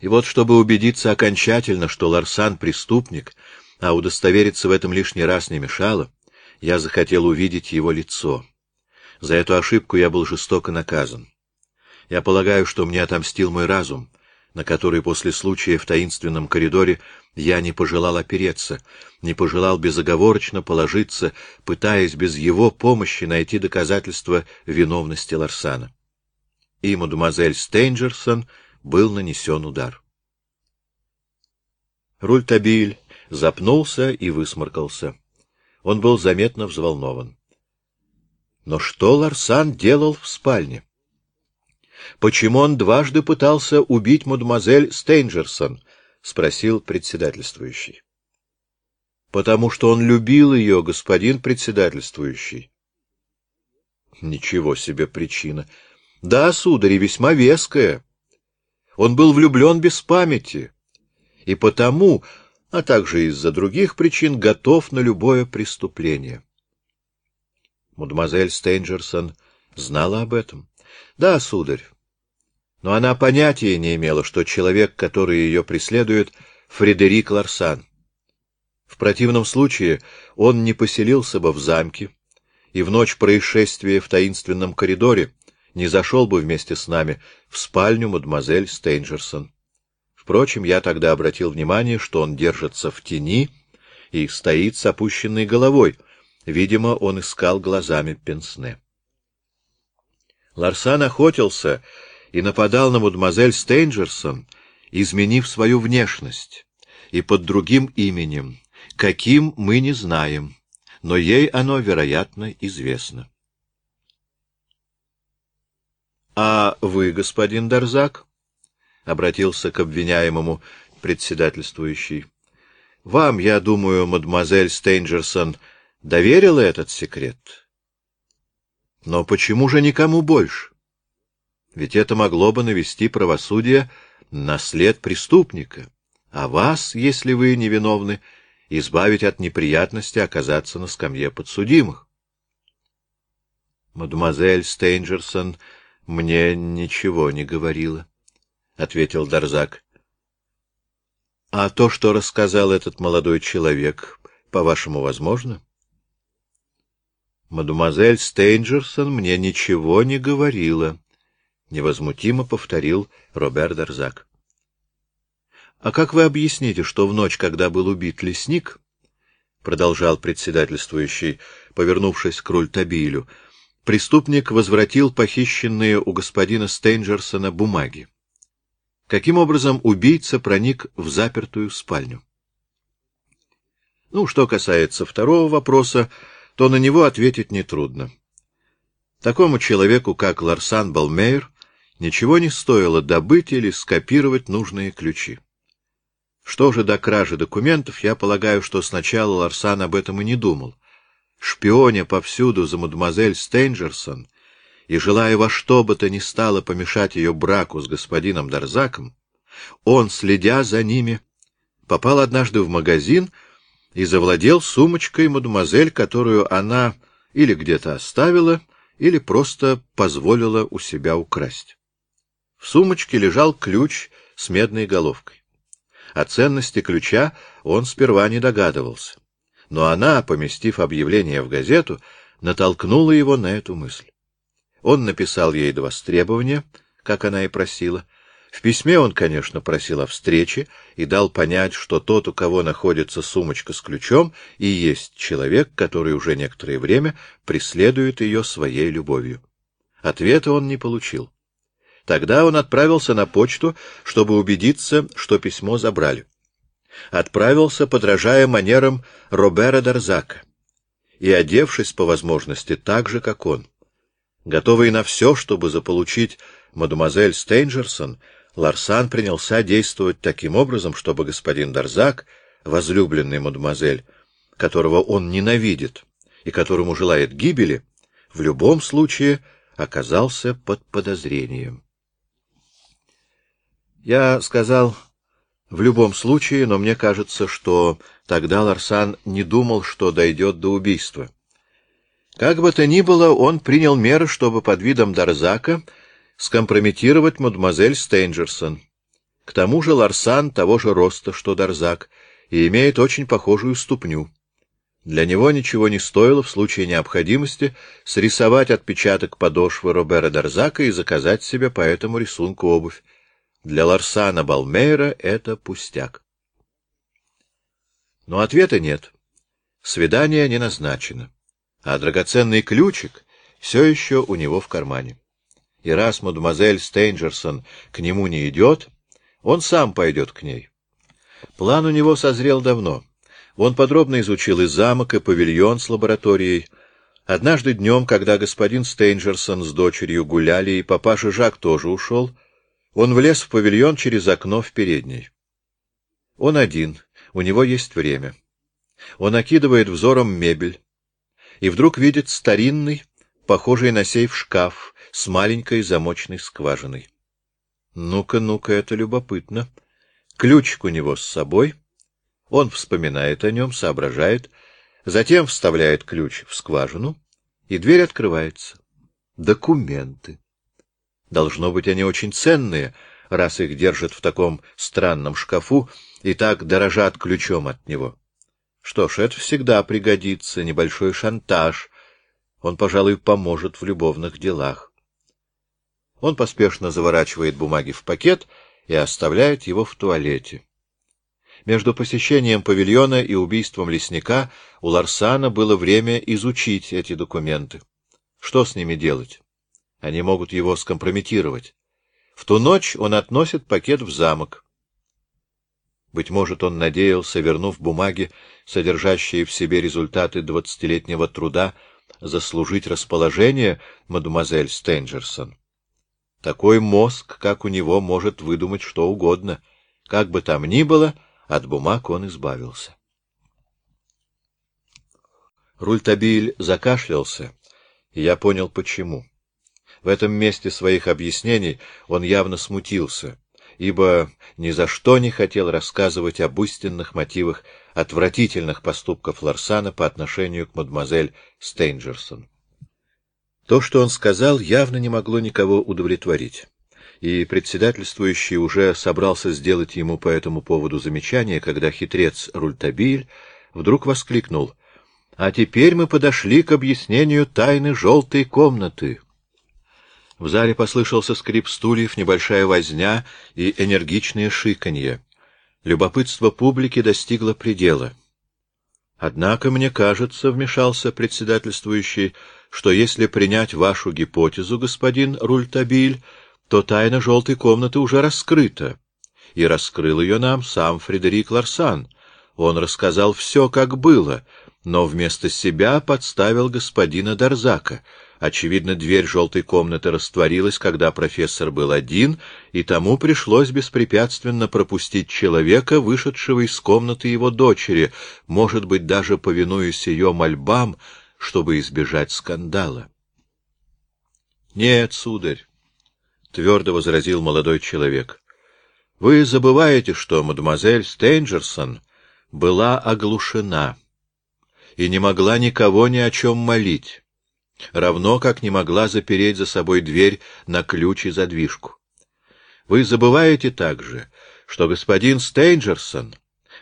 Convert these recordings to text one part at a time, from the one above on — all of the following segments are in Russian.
И вот, чтобы убедиться окончательно, что Ларсан — преступник, а удостовериться в этом лишний раз не мешало, я захотел увидеть его лицо. За эту ошибку я был жестоко наказан. Я полагаю, что мне отомстил мой разум, на который после случая в таинственном коридоре я не пожелал опереться, не пожелал безоговорочно положиться, пытаясь без его помощи найти доказательства виновности Ларсана. И мадемуазель Стейнджерсон был нанесен удар. Рультабиль запнулся и высморкался. Он был заметно взволнован. Но что Ларсан делал в спальне? Почему он дважды пытался убить мадемуазель Стейнджерсон? — спросил председательствующий. — Потому что он любил ее, господин председательствующий. — Ничего себе причина. — Да, сударь, весьма веская. Он был влюблен без памяти, и потому, а также из-за других причин, готов на любое преступление. Мадемуазель Стейнджерсон знала об этом. — Да, сударь. Но она понятия не имела, что человек, который ее преследует, — Фредерик Ларсан. В противном случае он не поселился бы в замке, и в ночь происшествия в таинственном коридоре не зашел бы вместе с нами в спальню мадемуазель Стейнджерсон. Впрочем, я тогда обратил внимание, что он держится в тени и стоит с опущенной головой. Видимо, он искал глазами Пенсне. Ларсан охотился и нападал на мадемуазель Стейнджерсон, изменив свою внешность, и под другим именем, каким мы не знаем, но ей оно, вероятно, известно. — А вы, господин Дарзак? — обратился к обвиняемому председательствующий. — Вам, я думаю, мадемуазель Стейнджерсон доверила этот секрет? Но почему же никому больше? Ведь это могло бы навести правосудие на след преступника, а вас, если вы невиновны, избавить от неприятности оказаться на скамье подсудимых. Мадемуазель Стейнджерсон мне ничего не говорила, — ответил Дарзак. — А то, что рассказал этот молодой человек, по-вашему, возможно? — Мадемуазель Стейнджерсон мне ничего не говорила, — невозмутимо повторил Робер Дарзак. — А как вы объясните, что в ночь, когда был убит лесник, — продолжал председательствующий, повернувшись к Рультабилю, — преступник возвратил похищенные у господина Стейнджерсона бумаги? Каким образом убийца проник в запертую спальню? Ну, что касается второго вопроса, то на него ответить нетрудно. Такому человеку, как Ларсан Балмейр, ничего не стоило добыть или скопировать нужные ключи. Что же до кражи документов, я полагаю, что сначала Ларсан об этом и не думал. Шпионя повсюду за мадемуазель Стейнджерсон и желая во что бы то ни стало помешать ее браку с господином Дарзаком, он, следя за ними, попал однажды в магазин и завладел сумочкой мадемуазель, которую она или где-то оставила, или просто позволила у себя украсть. В сумочке лежал ключ с медной головкой. О ценности ключа он сперва не догадывался, но она, поместив объявление в газету, натолкнула его на эту мысль. Он написал ей два требования, как она и просила. В письме он, конечно, просил о встрече и дал понять, что тот, у кого находится сумочка с ключом, и есть человек, который уже некоторое время преследует ее своей любовью. Ответа он не получил. Тогда он отправился на почту, чтобы убедиться, что письмо забрали. Отправился, подражая манерам Робера Дарзака, и одевшись по возможности так же, как он. Готовый на все, чтобы заполучить мадемуазель Стейнджерсон, Ларсан принялся действовать таким образом, чтобы господин Дарзак, возлюбленный мадемуазель, которого он ненавидит и которому желает гибели, в любом случае оказался под подозрением. Я сказал в любом случае, но мне кажется, что тогда Ларсан не думал, что дойдет до убийства. Как бы то ни было, он принял меры, чтобы под видом Дарзака скомпрометировать мадемуазель Стейнджерсон. К тому же Ларсан того же роста, что Дарзак, и имеет очень похожую ступню. Для него ничего не стоило в случае необходимости срисовать отпечаток подошвы Робера Дарзака и заказать себе по этому рисунку обувь. Для Ларсана Балмейра это пустяк. Но ответа нет. Свидание не назначено, а драгоценный ключик все еще у него в кармане. И раз мадемуазель Стейнджерсон к нему не идет, он сам пойдет к ней. План у него созрел давно. Он подробно изучил и замок, и павильон с лабораторией. Однажды днем, когда господин Стейнджерсон с дочерью гуляли, и папаша Жак тоже ушел, он влез в павильон через окно в передней. Он один, у него есть время. Он окидывает взором мебель и вдруг видит старинный, похожий на сейф шкаф с маленькой замочной скважиной. Ну-ка, ну-ка, это любопытно. Ключик у него с собой. Он вспоминает о нем, соображает, затем вставляет ключ в скважину, и дверь открывается. Документы. Должно быть, они очень ценные, раз их держат в таком странном шкафу и так дорожат ключом от него. Что ж, это всегда пригодится, небольшой шантаж. Он, пожалуй, поможет в любовных делах. Он поспешно заворачивает бумаги в пакет и оставляет его в туалете. Между посещением павильона и убийством лесника у Ларсана было время изучить эти документы. Что с ними делать? Они могут его скомпрометировать. В ту ночь он относит пакет в замок. Быть может, он надеялся, вернув бумаги, содержащие в себе результаты двадцатилетнего труда, заслужить расположение мадемуазель Стенджерсон. Такой мозг, как у него, может выдумать что угодно. Как бы там ни было, от бумаг он избавился. Рультабиль закашлялся, и я понял, почему. В этом месте своих объяснений он явно смутился — ибо ни за что не хотел рассказывать об истинных мотивах отвратительных поступков Ларсана по отношению к мадемуазель Стейнджерсон. То, что он сказал, явно не могло никого удовлетворить, и председательствующий уже собрался сделать ему по этому поводу замечание, когда хитрец Рультабиль вдруг воскликнул — а теперь мы подошли к объяснению тайны желтой комнаты. В зале послышался скрип стульев, небольшая возня и энергичное шиканье. Любопытство публики достигло предела. Однако, мне кажется, — вмешался председательствующий, — что если принять вашу гипотезу, господин Рультабиль, то тайна желтой комнаты уже раскрыта. И раскрыл ее нам сам Фредерик Ларсан. Он рассказал все, как было, но вместо себя подставил господина Дарзака — Очевидно, дверь желтой комнаты растворилась, когда профессор был один, и тому пришлось беспрепятственно пропустить человека, вышедшего из комнаты его дочери, может быть, даже повинуясь ее мольбам, чтобы избежать скандала. — Нет, сударь, — твердо возразил молодой человек, — вы забываете, что мадемуазель Стейнджерсон была оглушена и не могла никого ни о чем молить равно как не могла запереть за собой дверь на ключ и задвижку. Вы забываете также, что господин Стейнджерсон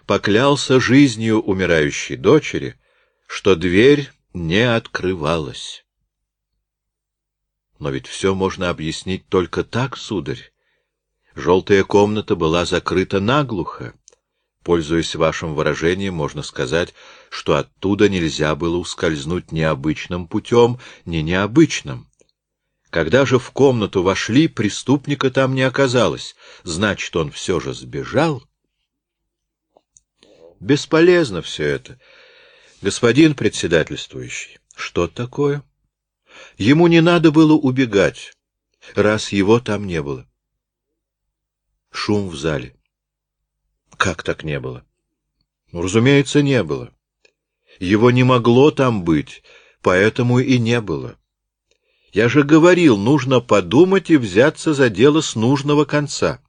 поклялся жизнью умирающей дочери, что дверь не открывалась. Но ведь все можно объяснить только так, сударь. Желтая комната была закрыта наглухо, Пользуясь вашим выражением, можно сказать, что оттуда нельзя было ускользнуть ни обычным путем, ни необычным. Когда же в комнату вошли, преступника там не оказалось. Значит, он все же сбежал? Бесполезно все это. Господин председательствующий, что такое? Ему не надо было убегать, раз его там не было. Шум в зале. Как так не было? Ну, разумеется, не было. Его не могло там быть, поэтому и не было. Я же говорил, нужно подумать и взяться за дело с нужного конца.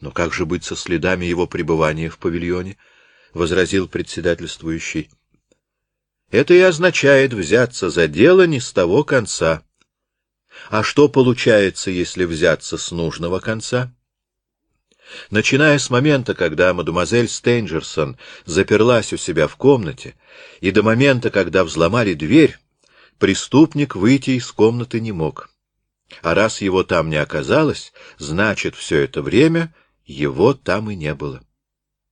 Но как же быть со следами его пребывания в павильоне? — возразил председательствующий. Это и означает взяться за дело не с того конца. А что получается, если взяться с нужного конца? Начиная с момента, когда мадемуазель Стейнджерсон заперлась у себя в комнате, и до момента, когда взломали дверь, преступник выйти из комнаты не мог. А раз его там не оказалось, значит, все это время его там и не было.